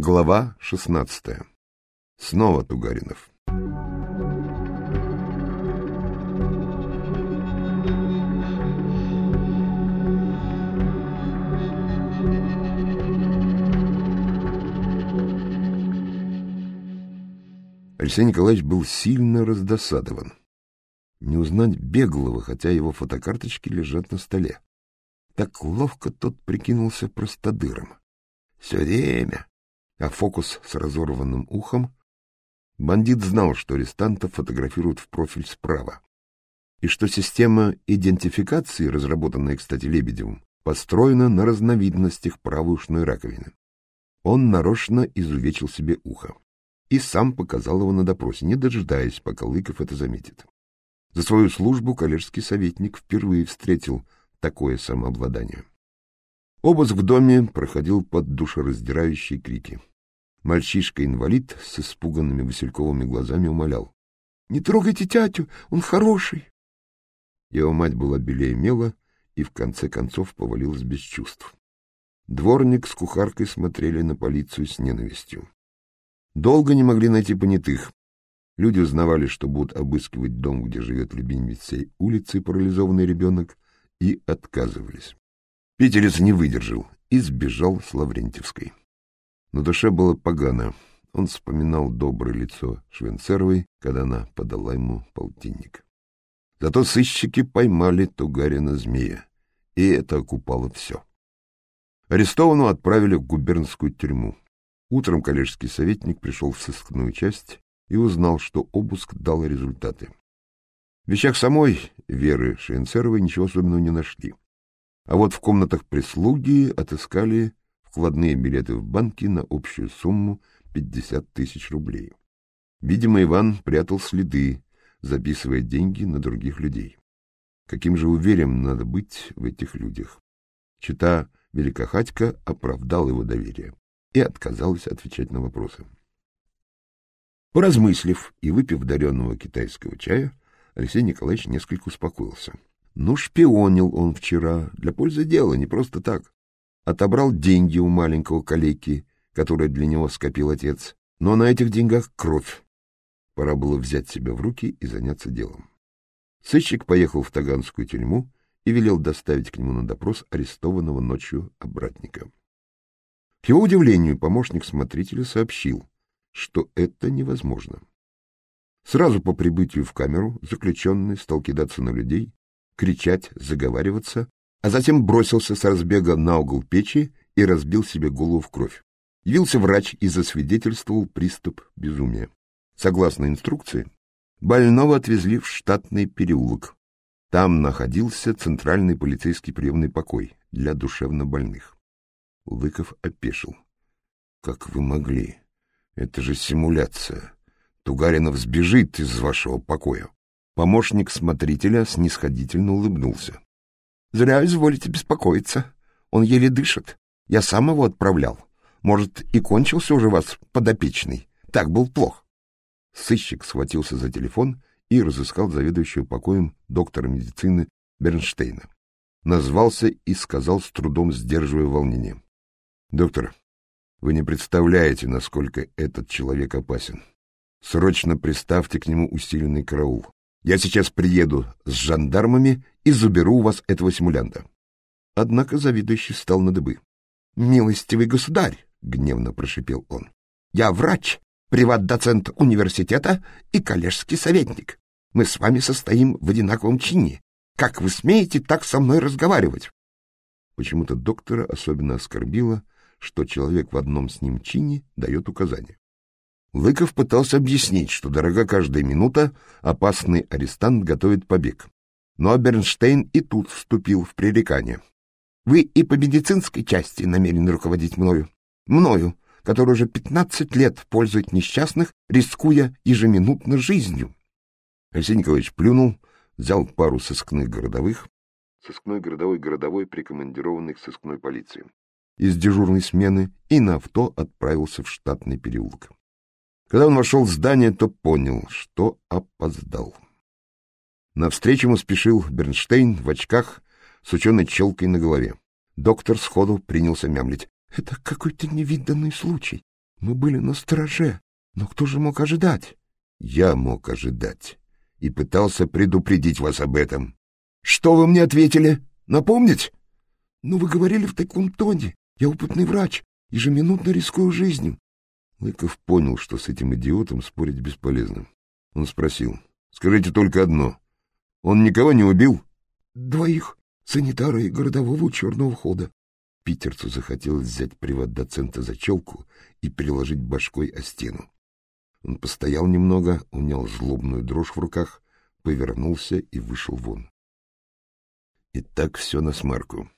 Глава шестнадцатая. Снова Тугаринов. Алексей Николаевич был сильно раздосадован. Не узнать беглого, хотя его фотокарточки лежат на столе. Так ловко тот прикинулся простодыром. Все время. А фокус с разорванным ухом? Бандит знал, что арестанта фотографируют в профиль справа. И что система идентификации, разработанная, кстати, Лебедевым, построена на разновидностях правой ушной раковины. Он нарочно изувечил себе ухо и сам показал его на допросе, не дожидаясь, пока Лыков это заметит. За свою службу коллежский советник впервые встретил такое самообладание. Обыск в доме проходил под душераздирающие крики. Мальчишка-инвалид с испуганными васильковыми глазами умолял. — Не трогайте тятю, он хороший. Его мать была белее мела и в конце концов повалилась без чувств. Дворник с кухаркой смотрели на полицию с ненавистью. Долго не могли найти понятых. Люди узнавали, что будут обыскивать дом, где живет любимец всей улицы, парализованный ребенок, и отказывались. Питерец не выдержал и сбежал с Лаврентьевской. На душе было погано. Он вспоминал доброе лицо Швенцеровой, когда она подала ему полтинник. Зато сыщики поймали Тугарина-змея, и это окупало все. Арестованного отправили в губернскую тюрьму. Утром коллежский советник пришел в сыскную часть и узнал, что обыск дал результаты. В вещах самой Веры Швейцеровой ничего особенного не нашли. А вот в комнатах прислуги отыскали вкладные билеты в банки на общую сумму 50 тысяч рублей. Видимо, Иван прятал следы, записывая деньги на других людей. Каким же уверенным надо быть в этих людях? Чита Великохатько оправдал его доверие и отказалась отвечать на вопросы. Поразмыслив и выпив даренного китайского чая, Алексей Николаевич несколько успокоился. Ну, шпионил он вчера, для пользы дела, не просто так. Отобрал деньги у маленького калеки, которые для него скопил отец, но на этих деньгах кровь. Пора было взять себя в руки и заняться делом. Сыщик поехал в Таганскую тюрьму и велел доставить к нему на допрос арестованного ночью обратника. К его удивлению, помощник смотрителя сообщил, что это невозможно. Сразу по прибытию в камеру заключенный стал кидаться на людей, кричать, заговариваться, а затем бросился с разбега на угол печи и разбил себе голову в кровь. Явился врач и засвидетельствовал приступ безумия. Согласно инструкции, больного отвезли в штатный переулок. Там находился центральный полицейский приемный покой для душевнобольных. Лыков опешил. — Как вы могли? Это же симуляция. Тугаринов сбежит из вашего покоя. Помощник смотрителя снисходительно улыбнулся. — Зря изволите беспокоиться. Он еле дышит. Я сам его отправлял. Может, и кончился уже вас подопечный. Так был плох. Сыщик схватился за телефон и разыскал заведующего покоем доктора медицины Бернштейна. Назвался и сказал с трудом, сдерживая волнение. Доктор, вы не представляете, насколько этот человек опасен. Срочно приставьте к нему усиленный караул. Я сейчас приеду с жандармами и заберу у вас этого симулянта. Однако завидующий стал на дыбы. — Милостивый государь! — гневно прошипел он. — Я врач, приват-доцент университета и коллежский советник. Мы с вами состоим в одинаковом чине. Как вы смеете так со мной разговаривать? Почему-то доктора особенно оскорбило, что человек в одном с ним чине дает указания. Лыков пытался объяснить, что дорога каждая минута, опасный арестант готовит побег. Но Бернштейн и тут вступил в пререкание. «Вы и по медицинской части намерены руководить мною. Мною, который уже пятнадцать лет пользует несчастных, рискуя ежеминутно жизнью». Николаевич плюнул, взял пару сыскных городовых, сыскной городовой городовой, прикомандированный к сыскной полиции, из дежурной смены и на авто отправился в штатный переулок. Когда он вошел в здание, то понял, что опоздал. Навстречу ему спешил Бернштейн в очках с ученой челкой на голове. Доктор сходу принялся мямлить. — Это какой-то невиданный случай. Мы были на страже, но кто же мог ожидать? Я мог ожидать и пытался предупредить вас об этом. Что вы мне ответили? Напомнить? Ну, вы говорили в таком тоне. Я опытный врач, ежеминутно рискую жизнью. Лыков понял, что с этим идиотом спорить бесполезно. Он спросил. — Скажите только одно. Он никого не убил? — Двоих. Санитара и городового у черного хода. Питерцу захотелось взять приват-доцента за челку и приложить башкой о стену. Он постоял немного, унял злобную дрожь в руках, повернулся и вышел вон. И так все на смарку.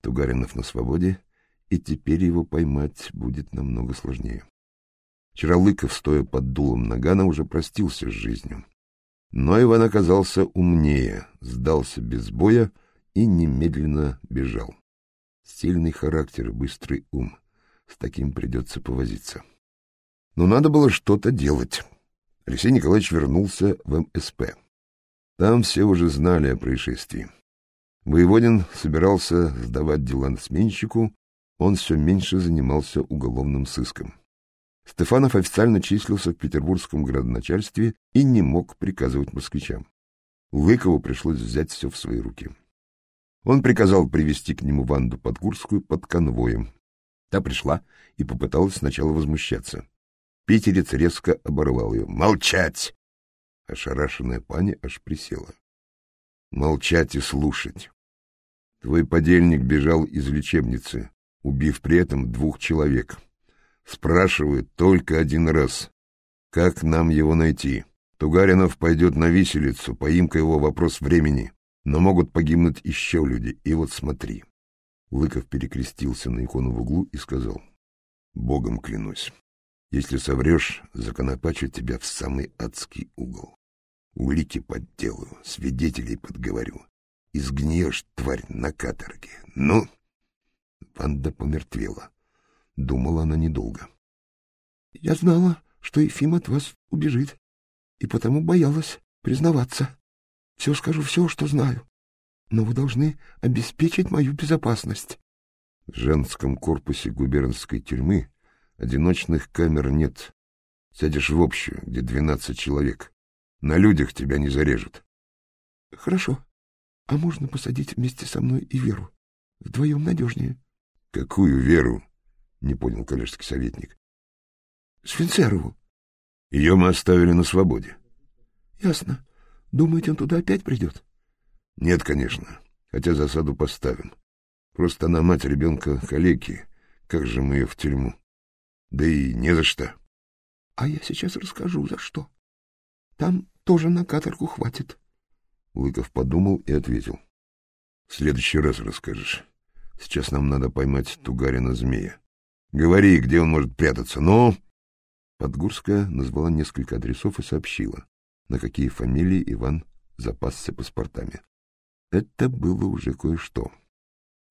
Тугаринов на свободе, и теперь его поймать будет намного сложнее. Вчера Лыков, стоя под дулом нагана, уже простился с жизнью. Но Иван оказался умнее, сдался без боя и немедленно бежал. Сильный характер и быстрый ум. С таким придется повозиться. Но надо было что-то делать. Алексей Николаевич вернулся в МСП. Там все уже знали о происшествии. Воеводин собирался сдавать дела сменщику, он все меньше занимался уголовным сыском. Стефанов официально числился в петербургском градоначальстве и не мог приказывать москвичам. Лыкову пришлось взять все в свои руки. Он приказал привести к нему Ванду Подгурскую под конвоем. Та пришла и попыталась сначала возмущаться. Питерец резко оборвал ее. «Молчать!» Ошарашенная паня аж присела. «Молчать и слушать. Твой подельник бежал из лечебницы, убив при этом двух человек. Спрашивают только один раз. Как нам его найти? Тугаринов пойдет на виселицу, поимка его вопрос времени. Но могут погибнуть еще люди, и вот смотри. Лыков перекрестился на икону в углу и сказал. Богом клянусь, если соврешь, законопачу тебя в самый адский угол. Улики подделаю, свидетелей подговорю. И сгниешь, тварь, на каторге. Ну? Ванда помертвела. Думала она недолго. — Я знала, что Ефим от вас убежит, и потому боялась признаваться. Все скажу, все, что знаю. Но вы должны обеспечить мою безопасность. В женском корпусе губернской тюрьмы одиночных камер нет. Сядешь в общую, где двенадцать человек. На людях тебя не зарежут. Хорошо. А можно посадить вместе со мной и Веру? Вдвоем надежнее. Какую Веру? Не понял коллежский советник. Свинцерову. Ее мы оставили на свободе. Ясно. Думаете, он туда опять придет? Нет, конечно. Хотя засаду поставим. Просто она мать ребенка калеки. Как же мы ее в тюрьму? Да и не за что. А я сейчас расскажу, за что. Там тоже на каторгу хватит. Лыков подумал и ответил. В следующий раз расскажешь. Сейчас нам надо поймать Тугарина-змея. Говори, где он может прятаться, ну...» Подгурская назвала несколько адресов и сообщила, на какие фамилии Иван запасся паспортами. Это было уже кое-что.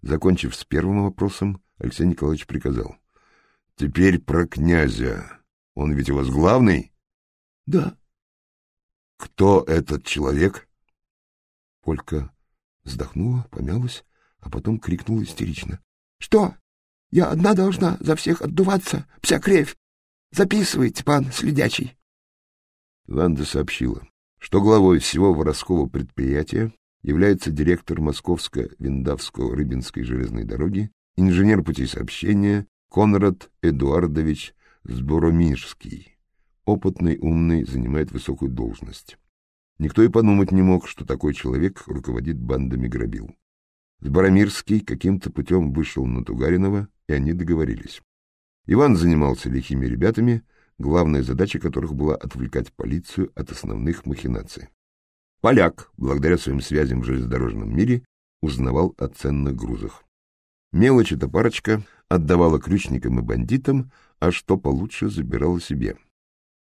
Закончив с первым вопросом, Алексей Николаевич приказал. — Теперь про князя. Он ведь у вас главный? — Да. — Кто этот человек? Полька вздохнула, помялась, а потом крикнула истерично. — Что? Я одна должна за всех отдуваться, вся кревь. Записывайте, пан следячий. Ванда сообщила, что главой всего воровского предприятия является директор Московско-Виндавско-Рыбинской железной дороги, инженер путей сообщения Конрад Эдуардович Сборомирский. Опытный, умный, занимает высокую должность. Никто и подумать не мог, что такой человек руководит бандами грабил. Сборомирский каким-то путем вышел на Тугаринова и они договорились. Иван занимался лихими ребятами, главная задача которых была отвлекать полицию от основных махинаций. Поляк, благодаря своим связям в железнодорожном мире, узнавал о ценных грузах. Мелочь эта парочка отдавала ключникам и бандитам, а что получше забирала себе.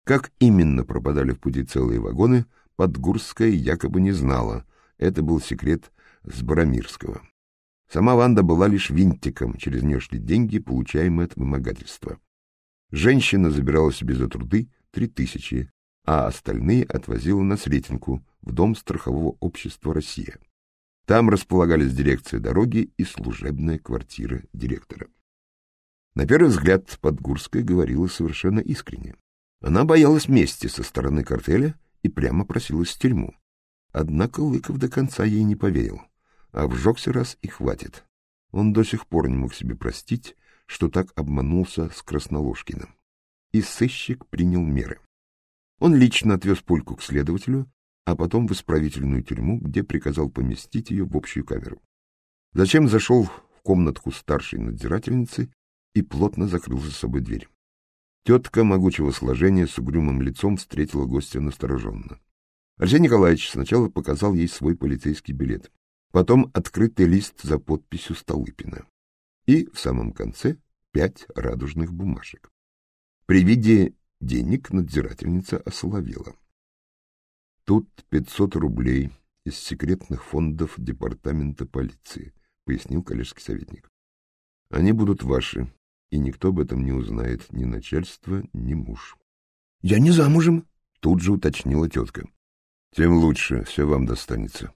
Как именно пропадали в пути целые вагоны, Подгурская якобы не знала, это был секрет Сборомирского. Сама Ванда была лишь винтиком, через нее шли деньги, получаемые от вымогательства. Женщина забирала себе за труды три тысячи, а остальные отвозила на Сретенку, в дом страхового общества «Россия». Там располагались дирекция дороги и служебная квартира директора. На первый взгляд Подгурская говорила совершенно искренне. Она боялась мести со стороны картеля и прямо просилась в тюрьму. Однако Лыков до конца ей не поверил, обжегся раз и хватит. Он до сих пор не мог себе простить, что так обманулся с Красноложкиным. И сыщик принял меры. Он лично отвез Польку к следователю, а потом в исправительную тюрьму, где приказал поместить ее в общую камеру. Зачем зашел в комнатку старшей надзирательницы и плотно закрыл за собой дверь. Тетка могучего сложения с угрюмым лицом встретила гостя настороженно. Арсений Николаевич сначала показал ей свой полицейский билет, потом открытый лист за подписью Столыпина и в самом конце пять радужных бумажек. При виде денег надзирательница осоловела. Тут пятьсот рублей из секретных фондов департамента полиции, пояснил коллежский советник. Они будут ваши, и никто об этом не узнает, ни начальство, ни муж. — Я не замужем, — тут же уточнила тетка. — Тем лучше, все вам достанется. —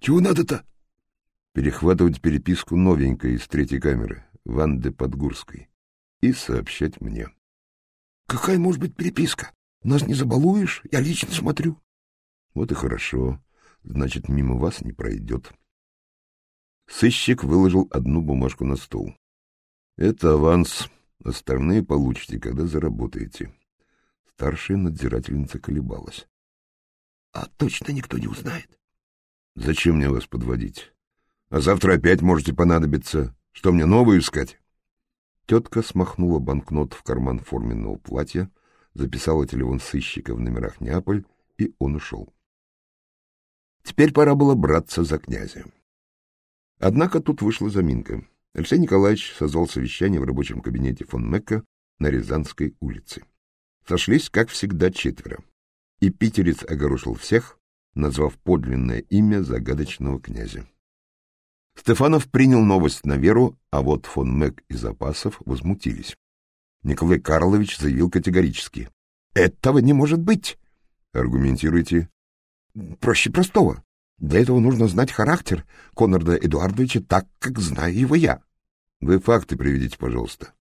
Чего надо-то? — Перехватывать переписку новенькой из третьей камеры, Ванды Подгурской, и сообщать мне. — Какая может быть переписка? Нас не забалуешь, я лично смотрю. — Вот и хорошо, значит, мимо вас не пройдет. Сыщик выложил одну бумажку на стол. Это аванс. Остальные получите, когда заработаете. Старшая надзирательница колебалась. — А точно никто не узнает? — Зачем мне вас подводить? А завтра опять можете понадобиться. Что, мне новую искать? Тетка смахнула банкнот в карман форменного платья, записала телефон сыщика в номерах Неаполь, и он ушел. Теперь пора было браться за князя. Однако тут вышла заминка. Алексей Николаевич созвал совещание в рабочем кабинете фон Мекка на Рязанской улице. Сошлись, как всегда, четверо. И питерец огорошил всех, назвав подлинное имя загадочного князя. Стефанов принял новость на веру, а вот фон Мек и Запасов возмутились. Николай Карлович заявил категорически. «Этого не может быть!» «Аргументируйте». «Проще простого. Для этого нужно знать характер Конрада Эдуардовича так, как знаю его я. Вы факты приведите, пожалуйста.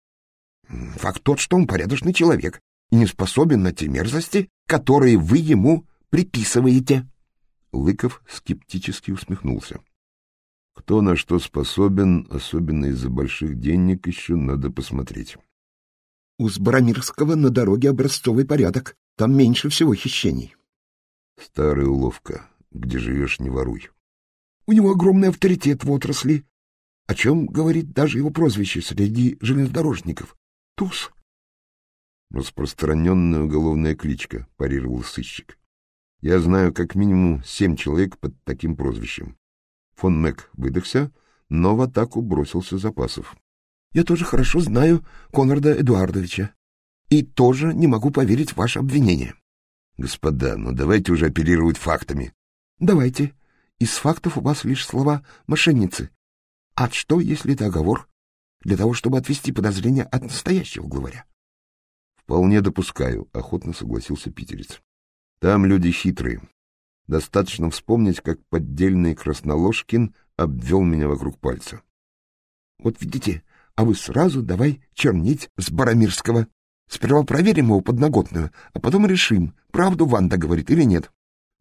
Факт тот, что он порядочный человек и не способен на те мерзости, которые вы ему приписываете. Лыков скептически усмехнулся. Кто на что способен, особенно из-за больших денег, еще надо посмотреть. У Сбарамирского на дороге образцовый порядок. Там меньше всего хищений. Старая уловка где живешь, не воруй. У него огромный авторитет в отрасли, о чем говорит даже его прозвище среди железнодорожников — Туз. Распространенная уголовная кличка, — парировал сыщик. Я знаю как минимум семь человек под таким прозвищем. Фон Мэг выдохся, но в атаку бросился Запасов. — Я тоже хорошо знаю Конрада Эдуардовича и тоже не могу поверить в ваше обвинение. — Господа, ну давайте уже оперировать фактами. Давайте. Из фактов у вас лишь слова «мошенницы». А что, если это оговор? Для того, чтобы отвести подозрения от настоящего главаря. Вполне допускаю, охотно согласился питерец. Там люди хитрые. Достаточно вспомнить, как поддельный Красноложкин обвел меня вокруг пальца. Вот видите, а вы сразу давай чернить с Барамирского. Сперва проверим его подноготную, а потом решим, правду Ванда говорит или нет.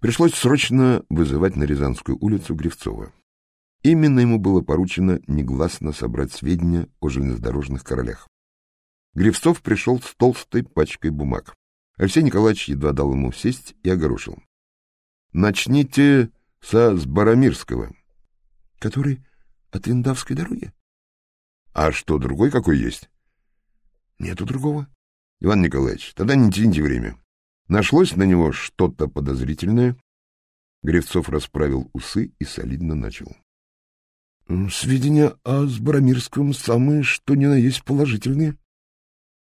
Пришлось срочно вызывать на Рязанскую улицу Гривцова. Именно ему было поручено негласно собрать сведения о железнодорожных королях. Гривцов пришел с толстой пачкой бумаг. Алексей Николаевич едва дал ему сесть и огорошил. — Начните со Сбарамирского. — Который от Виндавской дороги? — А что, другой какой есть? — Нету другого. — Иван Николаевич, тогда не тяните время. Нашлось на него что-то подозрительное. Гревцов расправил усы и солидно начал. — Сведения о Сбарамирском самые, что ни на есть положительные.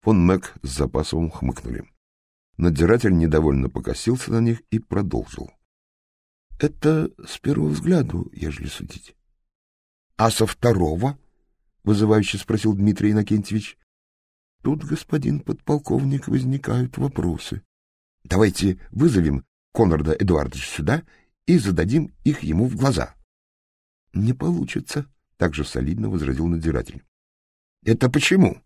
Фон Мэг с Запасовым хмыкнули. Надзиратель недовольно покосился на них и продолжил. — Это с первого взгляда, ежели судить. — А со второго? — вызывающе спросил Дмитрий Иннокентьевич. — Тут, господин подполковник, возникают вопросы. Давайте вызовем Конрада Эдуардовича сюда и зададим их ему в глаза. — Не получится, — также солидно возразил надзиратель. — Это почему?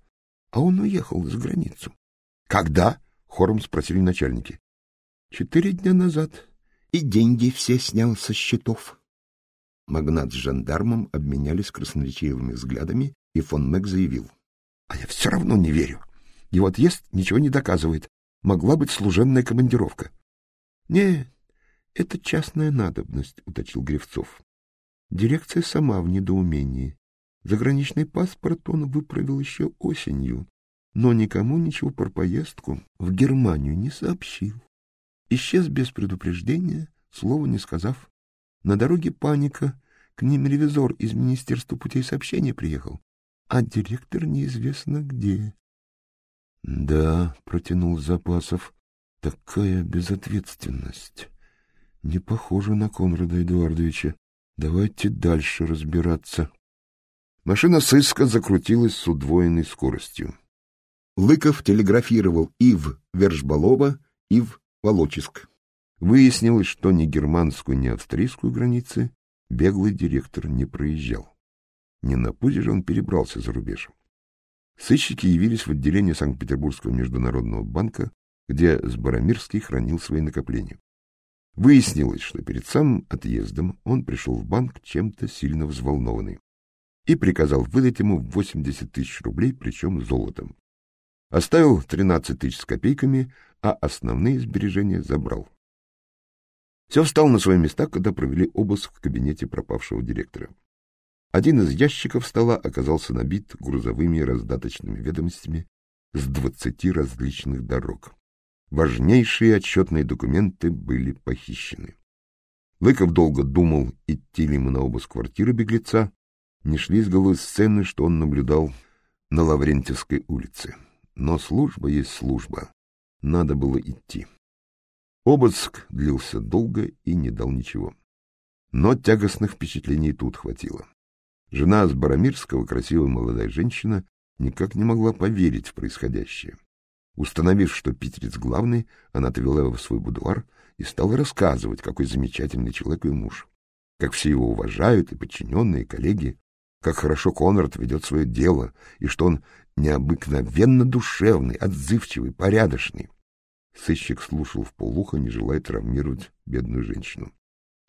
а он уехал за границу. — Когда? — хором спросили начальники. — Четыре дня назад. И деньги все снял со счетов. Магнат с жандармом обменялись красноречивыми взглядами, и фон Мэг заявил. — А я все равно не верю. Его отъезд ничего не доказывает. Могла быть служебная командировка. — Не, это частная надобность, — уточил Гревцов. Дирекция сама в недоумении. Заграничный паспорт он выправил еще осенью, но никому ничего про поездку в Германию не сообщил. Исчез без предупреждения, слова не сказав. На дороге паника, к ним ревизор из Министерства путей сообщения приехал, а директор неизвестно где. — Да, — протянул Запасов, — такая безответственность. Не похоже на Конрада Эдуардовича. Давайте дальше разбираться. Машина сыска закрутилась с удвоенной скоростью. Лыков телеграфировал и в Вержбалово, и в Волочиск. Выяснилось, что ни германскую, ни австрийскую границы беглый директор не проезжал. Не на пузе же он перебрался за рубеж. Сыщики явились в отделение Санкт-Петербургского международного банка, где Сбаромирский хранил свои накопления. Выяснилось, что перед самым отъездом он пришел в банк чем-то сильно взволнованный и приказал выдать ему 80 тысяч рублей, причем золотом. Оставил 13 тысяч с копейками, а основные сбережения забрал. Все встал на свои места, когда провели обыск в кабинете пропавшего директора. Один из ящиков стола оказался набит грузовыми раздаточными ведомостями с двадцати различных дорог. Важнейшие отчетные документы были похищены. Лыков долго думал, идти ли ему на обыск квартиры беглеца. Не шли с головы сцены, что он наблюдал на Лаврентьевской улице. Но служба есть служба. Надо было идти. Обыск длился долго и не дал ничего. Но тягостных впечатлений тут хватило. Жена Сбаромирского, красивая молодая женщина, никак не могла поверить в происходящее. Установив, что питерец главный, она отвела его в свой будуар и стала рассказывать, какой замечательный человек ее муж, как все его уважают и подчиненные, и коллеги, как хорошо Конрад ведет свое дело, и что он необыкновенно душевный, отзывчивый, порядочный. Сыщик слушал в полухо, не желая травмировать бедную женщину.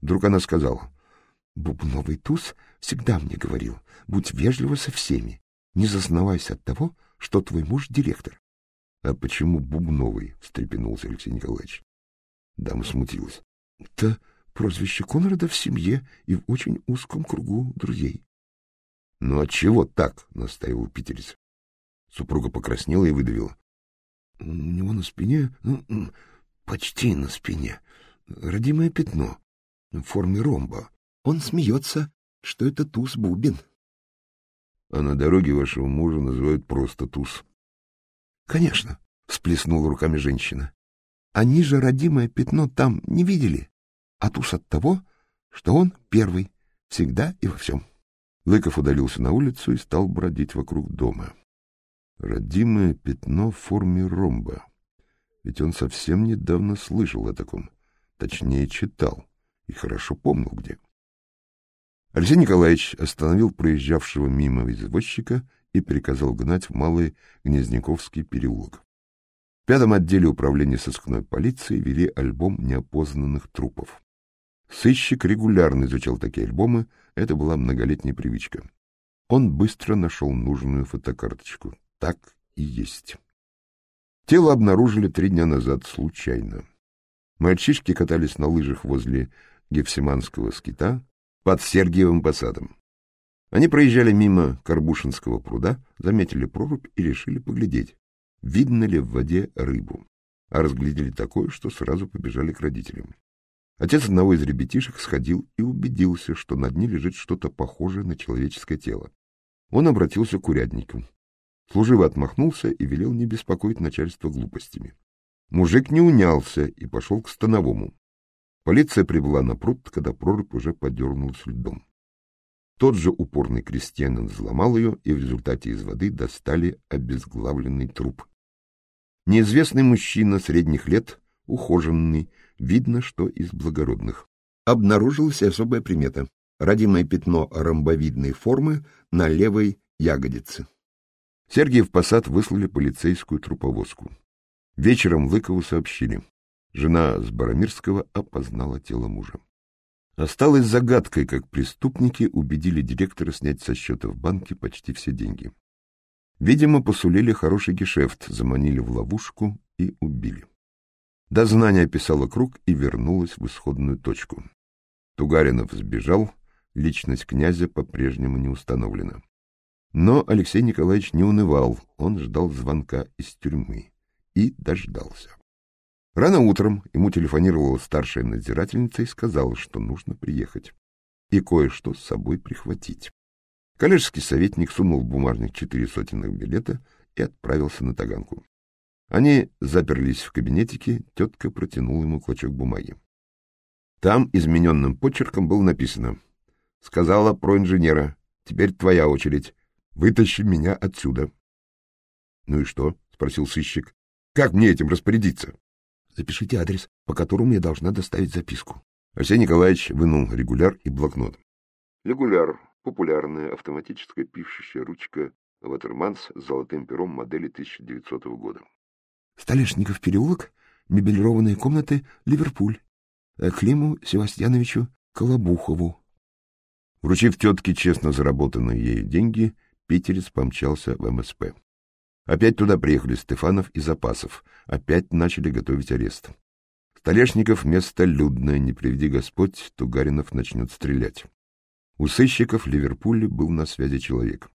Вдруг она сказала, — Бубновый туз всегда мне говорил, будь вежлива со всеми, не зазнавайся от того, что твой муж директор. — А почему Бубновый? — встрепенулся Алексей Николаевич. Дама смутилась. — Это прозвище Конрада в семье и в очень узком кругу друзей. — Ну, отчего так? — настаивал питерец. Супруга покраснела и выдавила. — У него на спине, ну, почти на спине, родимое пятно в форме ромба. Он смеется, что это туз-бубен. — А на дороге вашего мужа называют просто туз. — Конечно, — всплеснула руками женщина. — Они же родимое пятно там не видели, а туз от того, что он первый, всегда и во всем. Лыков удалился на улицу и стал бродить вокруг дома. Родимое пятно в форме ромба. Ведь он совсем недавно слышал о таком, точнее читал, и хорошо помнил где. Алексей Николаевич остановил проезжавшего мимо извозчика и приказал гнать в Малый Гнезняковский переулок. В пятом отделе управления сыскной полиции вели альбом неопознанных трупов. Сыщик регулярно изучал такие альбомы, это была многолетняя привычка. Он быстро нашел нужную фотокарточку. Так и есть. Тело обнаружили три дня назад случайно. Мальчишки катались на лыжах возле Гефсиманского скита под Сергиевым посадом. Они проезжали мимо Карбушинского пруда, заметили прорубь и решили поглядеть, видно ли в воде рыбу. А разглядели такое, что сразу побежали к родителям. Отец одного из ребятишек сходил и убедился, что на дне лежит что-то похожее на человеческое тело. Он обратился к уряднику. Служивый отмахнулся и велел не беспокоить начальство глупостями. Мужик не унялся и пошел к становому. Полиция прибыла на пруд, когда прорубь уже подернулась льдом. Тот же упорный крестьянин взломал ее, и в результате из воды достали обезглавленный труп. Неизвестный мужчина средних лет, ухоженный, видно, что из благородных. Обнаружилась особая примета — родимое пятно ромбовидной формы на левой ягодице. Сергиев Посад выслали полицейскую труповозку. Вечером Лыкову сообщили. Жена с Барамирского опознала тело мужа. Осталось загадкой, как преступники убедили директора снять со счета в банке почти все деньги. Видимо, посулили хороший гешефт, заманили в ловушку и убили. Дознание описало круг и вернулось в исходную точку. Тугаринов сбежал, личность князя по-прежнему не установлена. Но Алексей Николаевич не унывал, он ждал звонка из тюрьмы и дождался. Рано утром ему телефонировала старшая надзирательница и сказала, что нужно приехать и кое-что с собой прихватить. Коллежский советник сунул в бумажник четыре сотенных билета и отправился на Таганку. Они заперлись в кабинетике, тетка протянула ему клочок бумаги. Там измененным почерком было написано «Сказала про инженера, теперь твоя очередь, вытащи меня отсюда». «Ну и что?» — спросил сыщик. «Как мне этим распорядиться?» «Запишите адрес, по которому я должна доставить записку». Арсений Николаевич вынул регуляр и блокнот. Регуляр — популярная автоматическая пишущая ручка Ватерманс с золотым пером модели 1900 года. Столешников переулок, мебелированные комнаты, Ливерпуль. Э, Климу Севастьяновичу Колобухову. Вручив тетке честно заработанные ею деньги, питерец помчался в МСП. Опять туда приехали Стефанов и Запасов, опять начали готовить арест. Столешников место людное, не приведи Господь, Тугаринов начнет стрелять. У сыщиков Ливерпуле был на связи человек.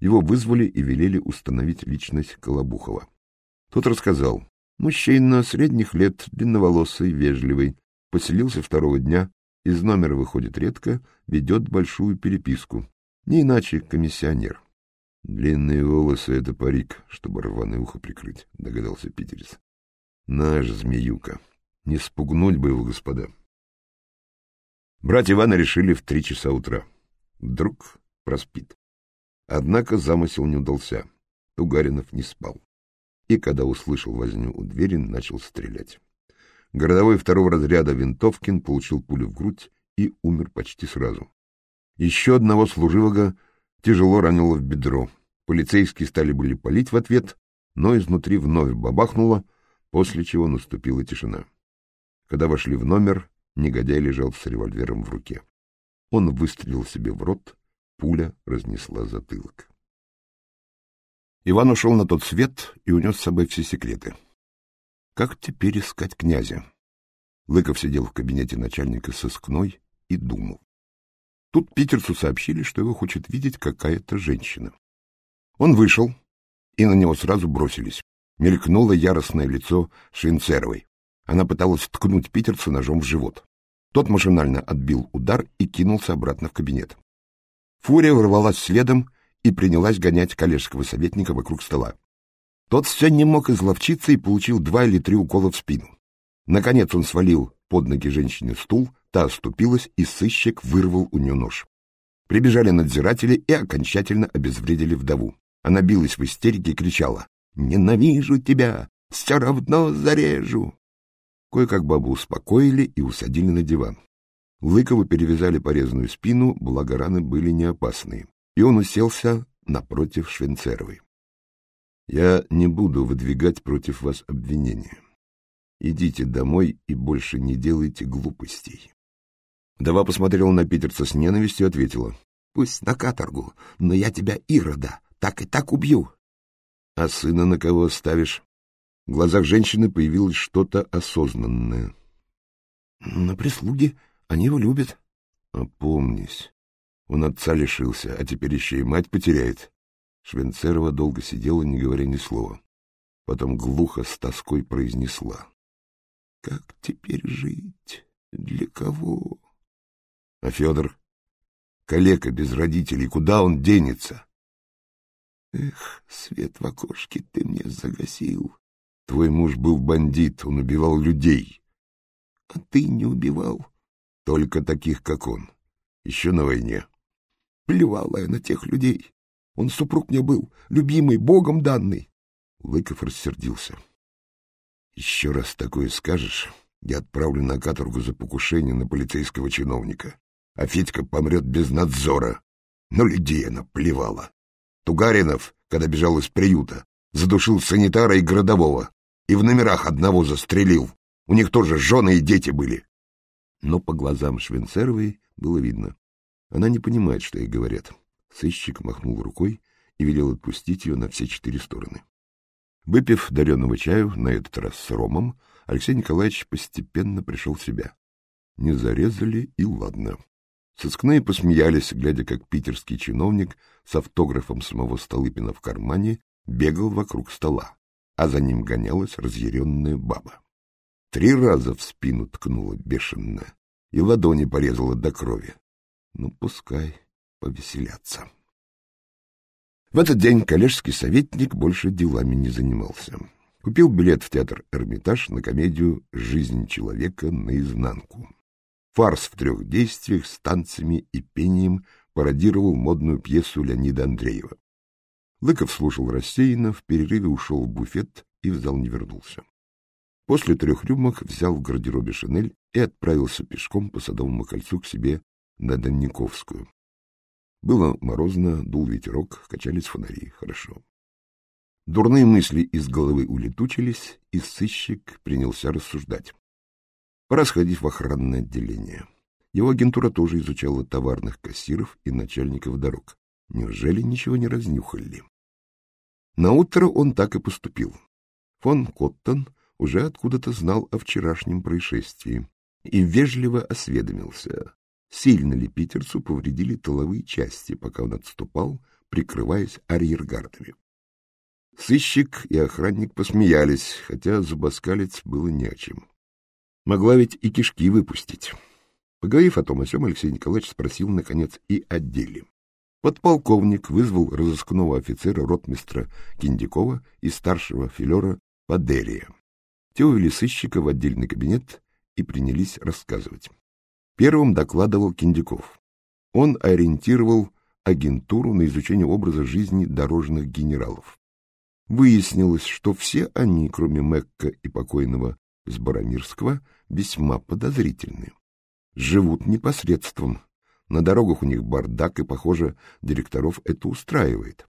Его вызвали и велели установить личность Колобухова. Тот рассказал. Мужчина средних лет, длинноволосый, вежливый, поселился второго дня, из номера выходит редко, ведет большую переписку. Не иначе комиссионер. Длинные волосы — это парик, чтобы рваное ухо прикрыть, догадался питерец. Наш змеюка. Не спугнуть бы его, господа. Братья Ивана решили в три часа утра. Вдруг проспит. Однако замысел не удался. Тугаринов не спал и, когда услышал возню у двери, начал стрелять. Городовой второго разряда Винтовкин получил пулю в грудь и умер почти сразу. Еще одного служивого тяжело ранило в бедро. Полицейские стали были палить в ответ, но изнутри вновь бабахнуло, после чего наступила тишина. Когда вошли в номер, негодяй лежал с револьвером в руке. Он выстрелил себе в рот, пуля разнесла затылок. Иван ушел на тот свет и унес с собой все секреты. Как теперь искать князя? Лыков сидел в кабинете начальника сыскной и думал. Тут питерцу сообщили, что его хочет видеть какая-то женщина. Он вышел, и на него сразу бросились. Мелькнуло яростное лицо Швейцеровой. Она пыталась ткнуть питерца ножом в живот. Тот машинально отбил удар и кинулся обратно в кабинет. Фурия ворвалась следом и принялась гонять коллежского советника вокруг стола. Тот все не мог изловчиться и получил два или три укола в спину. Наконец он свалил под ноги женщине стул, та оступилась, и сыщик вырвал у нее нож. Прибежали надзиратели и окончательно обезвредили вдову. Она билась в истерике и кричала «Ненавижу тебя! Все равно зарежу!» Кое-как бабу успокоили и усадили на диван. Лыкову перевязали порезанную спину, благо раны были не опасные и он уселся напротив Швенцеровой. «Я не буду выдвигать против вас обвинения. Идите домой и больше не делайте глупостей». Дава посмотрела на питерца с ненавистью и ответила. «Пусть на каторгу, но я тебя, Ирода, так и так убью». «А сына на кого оставишь?» В глазах женщины появилось что-то осознанное. «На прислуге. Они его любят». «Опомнись. Он отца лишился, а теперь еще и мать потеряет. Швенцерова долго сидела, не говоря ни слова. Потом глухо с тоской произнесла. — Как теперь жить? Для кого? — А Федор? Калека без родителей, куда он денется? — Эх, свет в окошке ты мне загасил. Твой муж был бандит, он убивал людей. — А ты не убивал? — Только таких, как он. Еще на войне. Плевала я на тех людей. Он супруг мне был, любимый, богом данный. Лыков рассердился. Еще раз такое скажешь, я отправлю на каторгу за покушение на полицейского чиновника. А Федька помрет без надзора. Но людей она плевала. Тугаринов, когда бежал из приюта. Задушил санитара и городового. И в номерах одного застрелил. У них тоже жены и дети были. Но по глазам Швенцеровой было видно. Она не понимает, что ей говорят. Сыщик махнул рукой и велел отпустить ее на все четыре стороны. Выпив даренного чаю, на этот раз с ромом, Алексей Николаевич постепенно пришел в себя. Не зарезали, и ладно. Сыскные посмеялись, глядя, как питерский чиновник с автографом самого Столыпина в кармане бегал вокруг стола, а за ним гонялась разъяренная баба. Три раза в спину ткнула бешеная и ладони порезала до крови. Ну, пускай повеселятся. В этот день коллежский советник больше делами не занимался. Купил билет в театр «Эрмитаж» на комедию «Жизнь человека наизнанку». Фарс в трех действиях с танцами и пением пародировал модную пьесу Леонида Андреева. Лыков слушал рассеянно, в перерыве ушел в буфет и в зал не вернулся. После трех рюмок взял в гардеробе шинель и отправился пешком по Садовому кольцу к себе на Донниковскую. Было морозно, дул ветерок, качались фонари. Хорошо. Дурные мысли из головы улетучились, и сыщик принялся рассуждать. Пора сходить в охранное отделение. Его агентура тоже изучала товарных кассиров и начальников дорог. Неужели ничего не разнюхали? Наутро он так и поступил. Фон Коттон уже откуда-то знал о вчерашнем происшествии и вежливо осведомился, сильно ли питерцу повредили тыловые части, пока он отступал, прикрываясь арьергардами. Сыщик и охранник посмеялись, хотя зубоскалец было не о чем. Могла ведь и кишки выпустить. Поговорив о том о сём, Алексей Николаевич спросил, наконец, и о деле. Подполковник вызвал разыскного офицера ротмистра Киндякова и старшего филера Падерия. Те увели сыщика в отдельный кабинет и принялись рассказывать. Первым докладывал Киндяков. Он ориентировал агентуру на изучение образа жизни дорожных генералов. Выяснилось, что все они, кроме Мекка и покойного Сбаромирского, весьма подозрительны. Живут непосредством. На дорогах у них бардак, и, похоже, директоров это устраивает.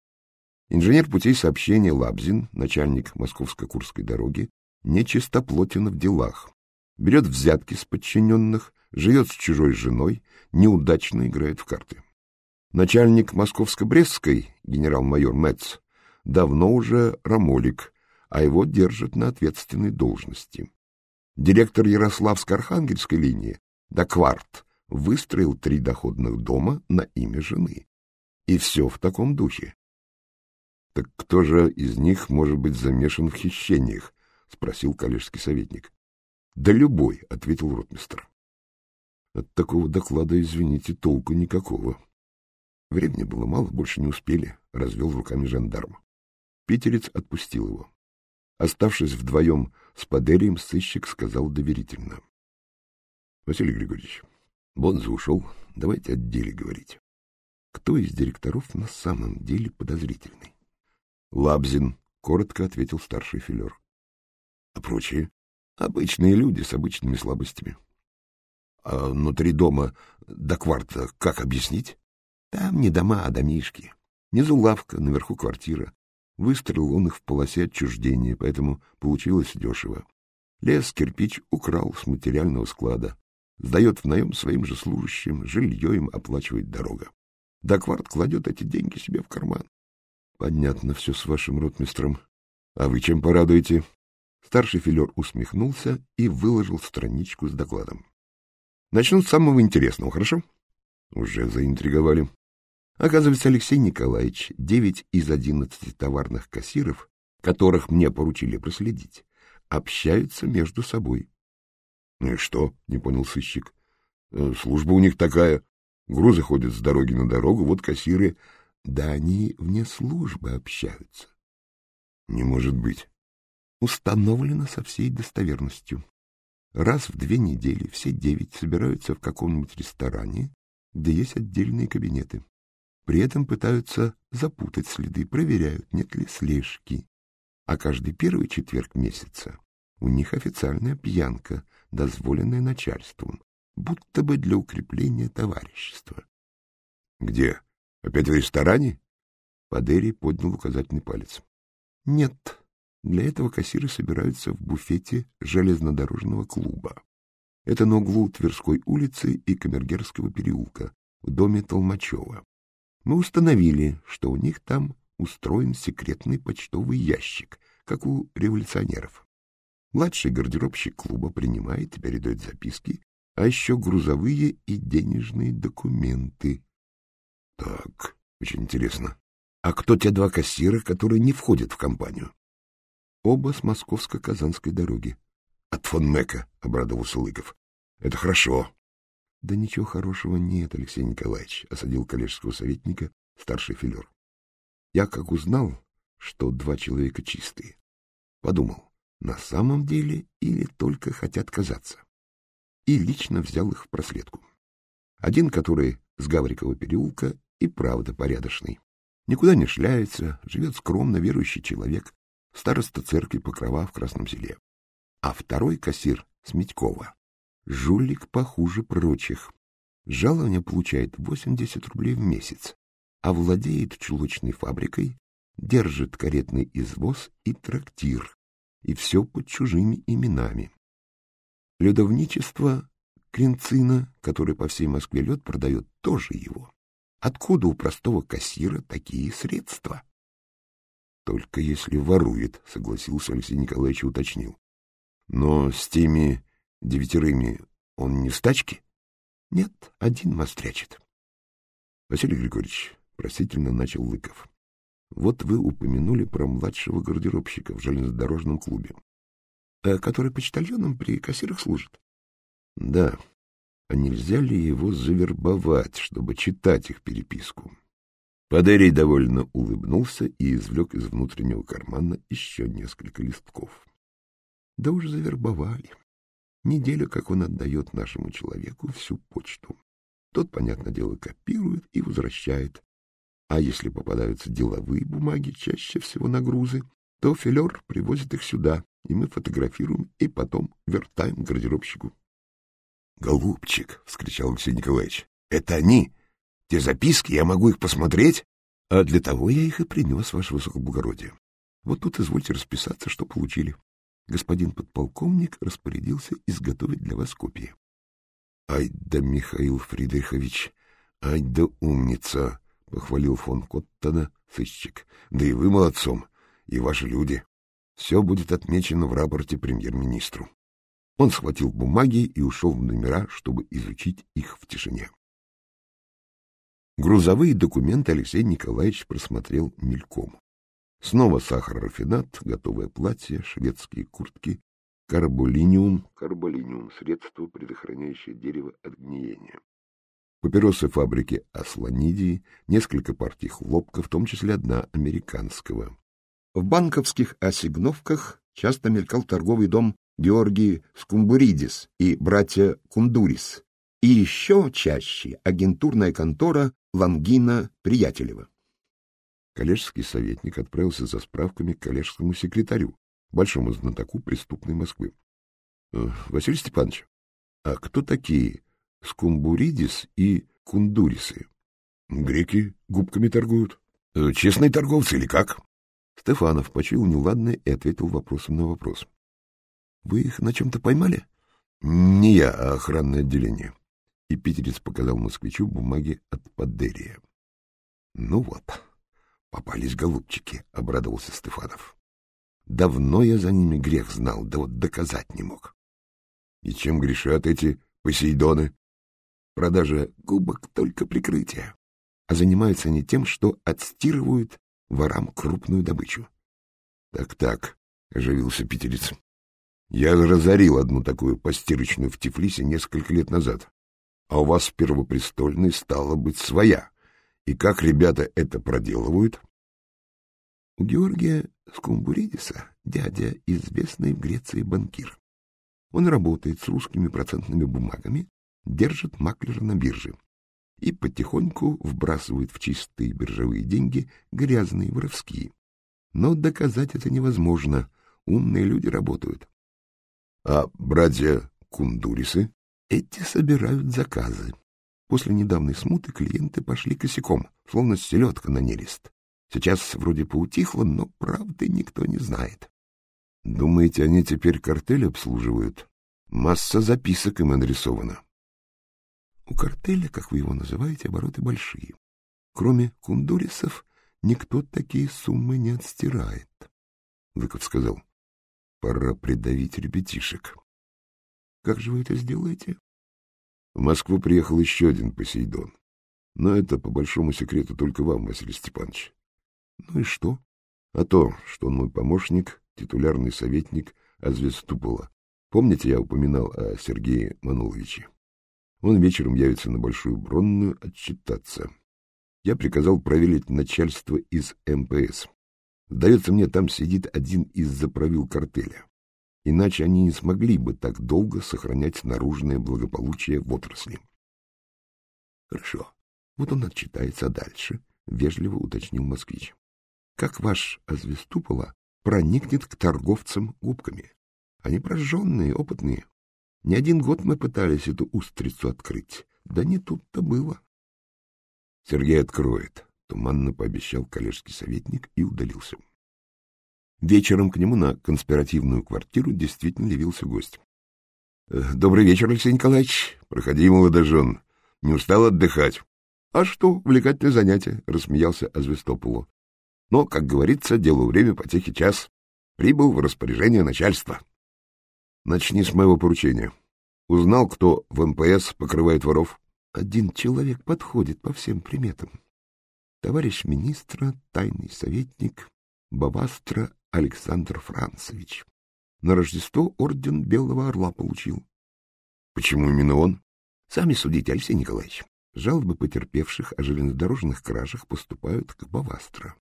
Инженер путей сообщения Лабзин, начальник Московско-Курской дороги, нечистоплотен в делах. Берет взятки с подчиненных, живет с чужой женой, неудачно играет в карты. Начальник Московско-Брестской, генерал-майор Мэтц, давно уже рамолик, а его держат на ответственной должности. Директор Ярославско-Архангельской линии, Дакварт, выстроил три доходных дома на имя жены. И все в таком духе. — Так кто же из них может быть замешан в хищениях? — спросил коллежский советник. — Да любой, — ответил ротмистр. От такого доклада, извините, толку никакого. Времени было мало, больше не успели, — развел руками жандарм. Питерец отпустил его. Оставшись вдвоем с Падерием, сыщик сказал доверительно. — Василий Григорьевич, Бонза ушел, давайте о деле говорить. Кто из директоров на самом деле подозрительный? — Лабзин, — коротко ответил старший филер. — А прочие? — Обычные люди с обычными слабостями. А внутри дома до кварта как объяснить? Там не дома, а домишки. Внизу лавка, наверху квартира. Выстроил он их в полосе отчуждения, поэтому получилось дешево. Лес, кирпич украл с материального склада. Сдает в наем своим же служащим, жилье им оплачивает дорога. Докварт кладет эти деньги себе в карман. Понятно все с вашим ротмистром. А вы чем порадуете? Старший филер усмехнулся и выложил страничку с докладом. Начну с самого интересного, хорошо? Уже заинтриговали. Оказывается, Алексей Николаевич, девять из одиннадцати товарных кассиров, которых мне поручили проследить, общаются между собой. — Ну и что? — не понял сыщик. «Э, — Служба у них такая. Грузы ходят с дороги на дорогу, вот кассиры... Да они вне службы общаются. — Не может быть. Установлено со всей достоверностью. Раз в две недели все девять собираются в каком-нибудь ресторане, где есть отдельные кабинеты. При этом пытаются запутать следы, проверяют, нет ли слежки. А каждый первый четверг месяца у них официальная пьянка, дозволенная начальством, будто бы для укрепления товарищества. — Где? Опять в ресторане? Падери поднял указательный палец. — Нет, для этого кассиры собираются в буфете железнодорожного клуба. Это на углу Тверской улицы и Камергерского переулка, в доме Толмачева. Мы установили, что у них там устроен секретный почтовый ящик, как у революционеров. Младший гардеробщик клуба принимает и передает записки, а еще грузовые и денежные документы. Так, очень интересно. А кто те два кассира, которые не входят в компанию? Оба с московско-казанской дороги. От фон Мека, — обрадовался Лыков. Это хорошо. Да ничего хорошего нет, Алексей Николаевич, — осадил коллежского советника старший филер. Я как узнал, что два человека чистые, подумал, на самом деле или только хотят казаться. И лично взял их в проследку. Один, который с Гаврикова переулка, и правда порядочный. Никуда не шляется, живет скромно, верующий человек, староста церкви Покрова в Красном селе. А второй кассир Смитькова. Жулик похуже прочих. Жалование получает 80 рублей в месяц, а владеет чулочной фабрикой, держит каретный извоз и трактир, и все под чужими именами. Ледовничество Клинцина, который по всей Москве лед продает, тоже его. Откуда у простого кассира такие средства? Только если ворует, согласился Алексей Николаевич и уточнил. Но с теми девятерыми он не в стачке? Нет, один мострячит. Василий Григорьевич, простительно начал Лыков. Вот вы упомянули про младшего гардеробщика в железнодорожном клубе, э, который почтальоном при кассирах служит. Да, а нельзя ли его завербовать, чтобы читать их переписку? Падерий довольно улыбнулся и извлек из внутреннего кармана еще несколько листков. Да уже завербовали. Неделю, как он отдает нашему человеку всю почту. Тот, понятное дело, копирует и возвращает. А если попадаются деловые бумаги, чаще всего на грузы, то филер привозит их сюда, и мы фотографируем и потом вертаем гардеробщику. — Голубчик! — вскричал Алексей Николаевич. — Это они! Те записки, я могу их посмотреть? А для того я их и принес, ваше высокоблагородие. Вот тут извольте расписаться, что получили. Господин подполковник распорядился изготовить для вас копии. — Ай да, Михаил Фридрихович, ай да умница! — похвалил фон Коттона сыщик. — Да и вы молодцом, и ваши люди. Все будет отмечено в рапорте премьер-министру. Он схватил бумаги и ушел в номера, чтобы изучить их в тишине. Грузовые документы Алексей Николаевич просмотрел мельком. Снова сахар-рафинат, готовое платье, шведские куртки, карболиниум, карболиниум — средство, предохраняющее дерево от гниения. Папиросы фабрики Асланидии, несколько партий хлопка, в том числе одна американского. В банковских ассигновках часто мелькал торговый дом Георгий Скумбуридис и братья Кундурис, и еще чаще агентурная контора Лангина Приятелева. Коллежский советник отправился за справками к коллежскому секретарю, большому знатоку преступной Москвы. «Э, — Василий Степанович, а кто такие Скумбуридис и Кундурисы? — Греки губками торгуют. Э, — Честные торговцы или как? Стефанов почуял неладное и ответил вопросом на вопрос. — Вы их на чем-то поймали? — Не я, а охранное отделение. И питерец показал москвичу бумаги от Падерия. — Ну вот, попались голубчики, — обрадовался Стефанов. Давно я за ними грех знал, да вот доказать не мог. И чем грешат эти посейдоны? Продажа губок только прикрытие, а занимаются они тем, что отстирывают ворам крупную добычу. Так-так, — оживился питерец. Я разорил одну такую постирочную в Тифлисе несколько лет назад. А у вас первопрестольной стала быть своя. И как ребята это проделывают? У Георгия Скумбуридиса дядя известный в Греции банкир. Он работает с русскими процентными бумагами, держит маклера на бирже и потихоньку вбрасывает в чистые биржевые деньги грязные воровские. Но доказать это невозможно, умные люди работают. А братья Кундурисы? Эти собирают заказы. После недавней смуты клиенты пошли косяком, словно селедка на нерест. Сейчас вроде поутихло, но правды никто не знает. Думаете, они теперь картель обслуживают? Масса записок им адресована. У картеля, как вы его называете, обороты большие. Кроме кундурисов, никто такие суммы не отстирает. Лыков сказал, пора придавить ребятишек. Как же вы это сделаете? В Москву приехал еще один Посейдон. Но это, по большому секрету, только вам, Василий Степанович. Ну и что? А то, что он мой помощник, титулярный советник Азвеступола. Помните, я упоминал о Сергее Мануловиче? Он вечером явится на Большую Бронную отчитаться. Я приказал проверить начальство из МПС. Сдается мне, там сидит один из заправил картеля. Иначе они не смогли бы так долго сохранять наружное благополучие в отрасли. Хорошо. Вот он отчитается дальше, — вежливо уточнил москвич. Как ваш Азвеступола проникнет к торговцам губками? Они прожженные, опытные. Не один год мы пытались эту устрицу открыть. Да не тут-то было. Сергей откроет, — туманно пообещал коллежский советник и удалился. Вечером к нему на конспиративную квартиру действительно явился гость. «Э, — Добрый вечер, Алексей Николаевич. Проходи, молодожен. Не устал отдыхать? — А что, увлекательное занятие, — рассмеялся Азвестополу. — Но, как говорится, делу время, потехи час. Прибыл в распоряжение начальства. Начни с моего поручения. Узнал, кто в МПС покрывает воров? Один человек подходит по всем приметам. Товарищ министра, тайный советник, Бавастра Александр Францевич. На Рождество орден Белого Орла получил. Почему именно он? Сами судите, Алексей Николаевич. Жалобы потерпевших о железнодорожных кражах поступают к Бавастро.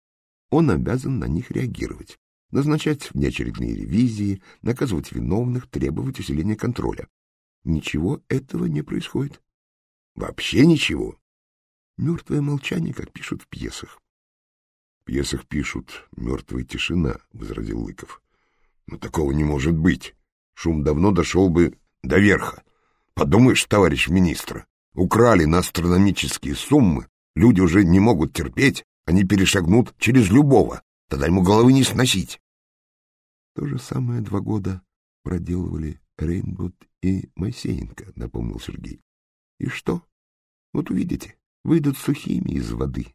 Он обязан на них реагировать назначать внеочередные ревизии, наказывать виновных, требовать усиления контроля. Ничего этого не происходит. Вообще ничего. Мертвое молчание, как пишут в пьесах. — Пьесах пишут «мертвая тишина», — возразил Лыков. — Но такого не может быть. Шум давно дошел бы до верха. Подумаешь, товарищ министра, украли на астрономические суммы, люди уже не могут терпеть, они перешагнут через любого. Тогда ему головы не сносить. То же самое два года проделывали Рейнбуд и Моисеенко, напомнил Сергей. И что? Вот увидите, выйдут сухими из воды.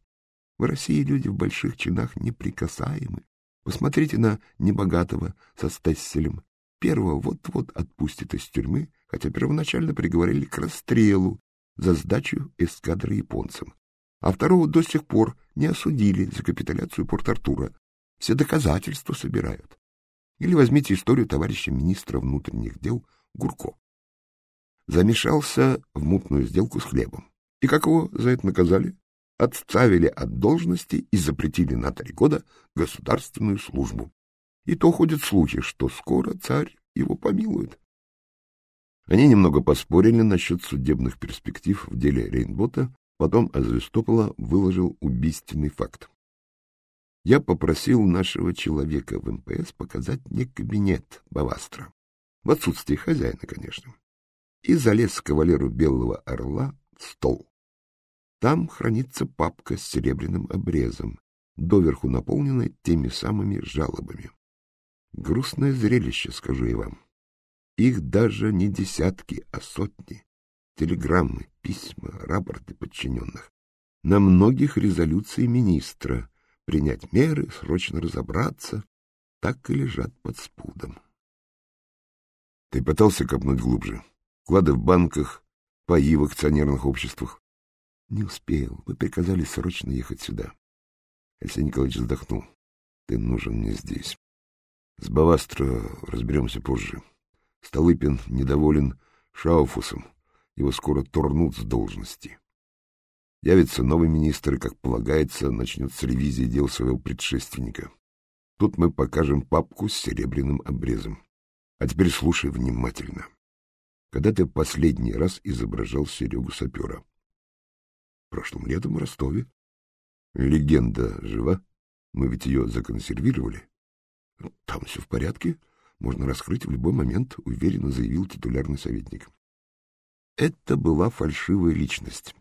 В России люди в больших чинах неприкасаемы. Посмотрите на небогатого со Стесселем. Первого вот-вот отпустят из тюрьмы, хотя первоначально приговорили к расстрелу за сдачу эскадры японцам. А второго до сих пор не осудили за капитуляцию Порт-Артура, все доказательства собирают. Или возьмите историю товарища министра внутренних дел Гурко. Замешался в мутную сделку с хлебом. И как его за это наказали? Отставили от должности и запретили на три года государственную службу. И то ходят слухи, что скоро царь его помилует. Они немного поспорили насчет судебных перспектив в деле Рейнбота, потом Азвестопола выложил убийственный факт. Я попросил нашего человека в МПС показать мне кабинет Бавастра. В отсутствие хозяина, конечно. И залез к кавалеру Белого Орла в стол. Там хранится папка с серебряным обрезом, доверху наполненная теми самыми жалобами. Грустное зрелище, скажу я вам. Их даже не десятки, а сотни. Телеграммы, письма, рапорты подчиненных. На многих резолюции министра — принять меры, срочно разобраться, так и лежат под спудом. Ты пытался копнуть глубже? Вклады в банках, паи в акционерных обществах? Не успел. Вы приказали срочно ехать сюда. Алексей Николаевич вздохнул. Ты нужен мне здесь. С Бавастро разберемся позже. Столыпин недоволен Шауфусом. Его скоро турнут с должности. Явится новый министр и, как полагается, начнет с ревизии дел своего предшественника. Тут мы покажем папку с серебряным обрезом. А теперь слушай внимательно. Когда ты последний раз изображал Серегу сапера? Прошлым летом в Ростове. Легенда жива? Мы ведь ее законсервировали. Там все в порядке. Можно раскрыть в любой момент, уверенно заявил титулярный советник. Это была фальшивая личность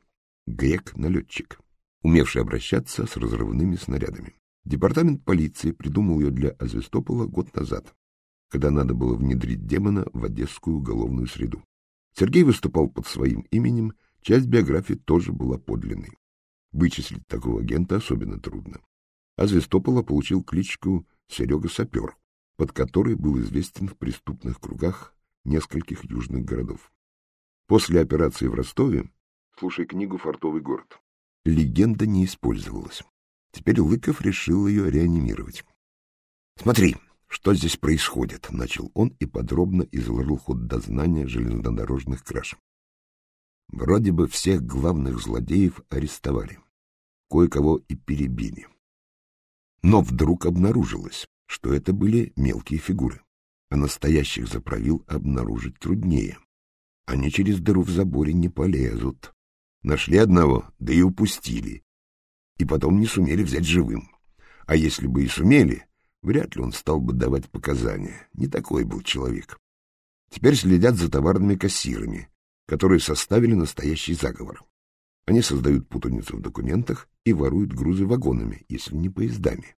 грек-налетчик. умевший обращаться с разрывными снарядами. Департамент полиции придумал ее для Азвестопола год назад, когда надо было внедрить демона в одесскую уголовную среду. Сергей выступал под своим именем, часть биографии тоже была подлинной. Вычислить такого агента особенно трудно. А Звестопола получил кличку Серега Сапер, под которой был известен в преступных кругах нескольких южных городов. После операции в Ростове, слушай книгу «Фартовый город», легенда не использовалась. Теперь Лыков решил ее реанимировать. — Смотри, что здесь происходит, — начал он и подробно изложил ход дознания железнодорожных краж. Вроде бы всех главных злодеев арестовали, кое-кого и перебили. Но вдруг обнаружилось, что это были мелкие фигуры, а настоящих заправил обнаружить труднее. Они через дыру в заборе не полезут. Нашли одного, да и упустили. И потом не сумели взять живым. А если бы и сумели, вряд ли он стал бы давать показания. Не такой был человек. Теперь следят за товарными кассирами, которые составили настоящий заговор. Они создают путаницу в документах и воруют грузы вагонами, если не поездами.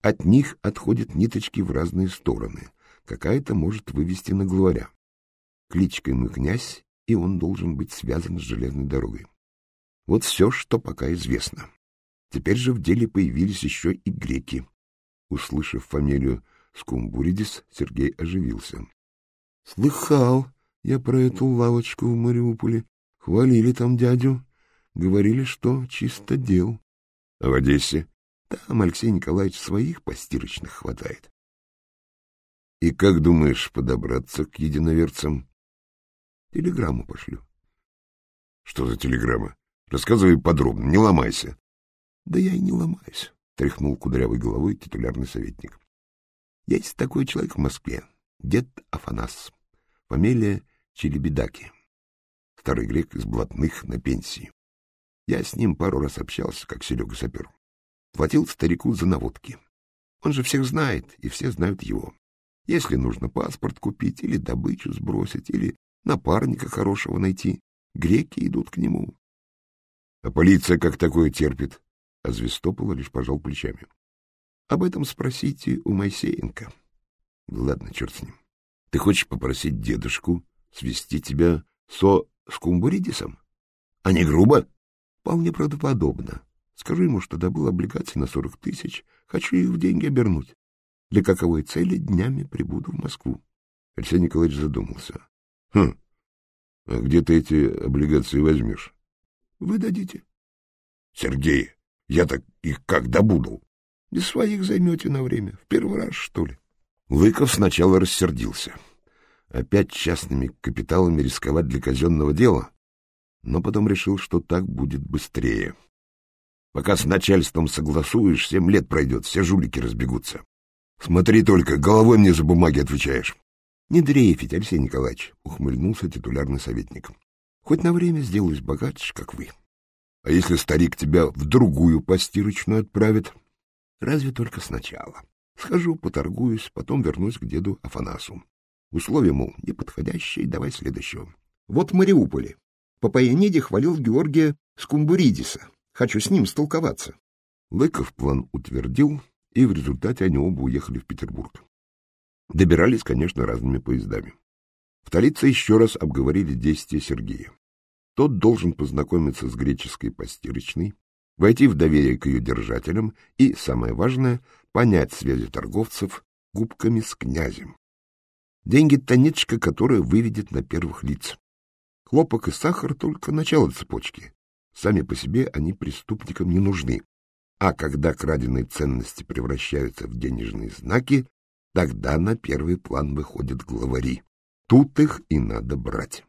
От них отходят ниточки в разные стороны. Какая-то может вывести на главаря. Кличка ему князь, и он должен быть связан с железной дорогой. Вот все, что пока известно. Теперь же в деле появились еще и греки. Услышав фамилию Скумбуридис, Сергей оживился. — Слыхал я про эту лавочку в Мариуполе. Хвалили там дядю. Говорили, что чисто дел. — А в Одессе? Там Алексей Николаевич своих постирочных хватает. — И как думаешь подобраться к единоверцам? — Телеграмму пошлю. — Что за телеграмма? Рассказывай подробно, не ломайся. — Да я и не ломаюсь, — тряхнул кудрявой головой титулярный советник. — Есть такой человек в Москве, дед Афанас, фамилия Челебедаки, старый грек из блатных на пенсии. Я с ним пару раз общался, как Серега сапер. Платил старику за наводки. Он же всех знает, и все знают его. Если нужно паспорт купить, или добычу сбросить, или напарника хорошего найти, греки идут к нему. А полиция как такое терпит? А Звестопола лишь пожал плечами. Об этом спросите у Моисеенко. Ладно, черт с ним. Ты хочешь попросить дедушку свести тебя со Скумбуридисом? А не грубо? Вполне правдоподобно. Скажу ему, что добыл облигации на сорок тысяч, хочу их в деньги обернуть. Для каковой цели днями прибуду в Москву. Алексей Николаевич задумался. — Хм, а где ты эти облигации возьмешь? — Вы дадите. — Сергей, я так их как добуду? — Без своих займете на время. В первый раз, что ли? Лыков сначала рассердился. Опять частными капиталами рисковать для казенного дела? Но потом решил, что так будет быстрее. — Пока с начальством согласуешь, семь лет пройдет, все жулики разбегутся. Смотри только, головой мне за бумаги отвечаешь. — Не дрейфить, Алексей Николаевич, — ухмыльнулся титулярный советник. — Хоть на время сделаюсь богаче, как вы. — А если старик тебя в другую постирочную отправит? — Разве только сначала. Схожу, поторгуюсь, потом вернусь к деду Афанасу. Условия, мол, неподходящие, давай следующего. Вот в Мариуполе. По Паяниде хвалил Георгия Скумбуридиса. Хочу с ним столковаться. Лыков план утвердил, и в результате они оба уехали в Петербург. Добирались, конечно, разными поездами. В столице еще раз обговорили действия Сергея. Тот должен познакомиться с греческой постирочной, войти в доверие к ее держателям и, самое важное, понять связи торговцев губками с князем. Деньги — ниточка, которая выведет на первых лиц. Хлопок и сахар — только начало цепочки. Сами по себе они преступникам не нужны. А когда краденые ценности превращаются в денежные знаки, тогда на первый план выходят главари. Тут их и надо брать.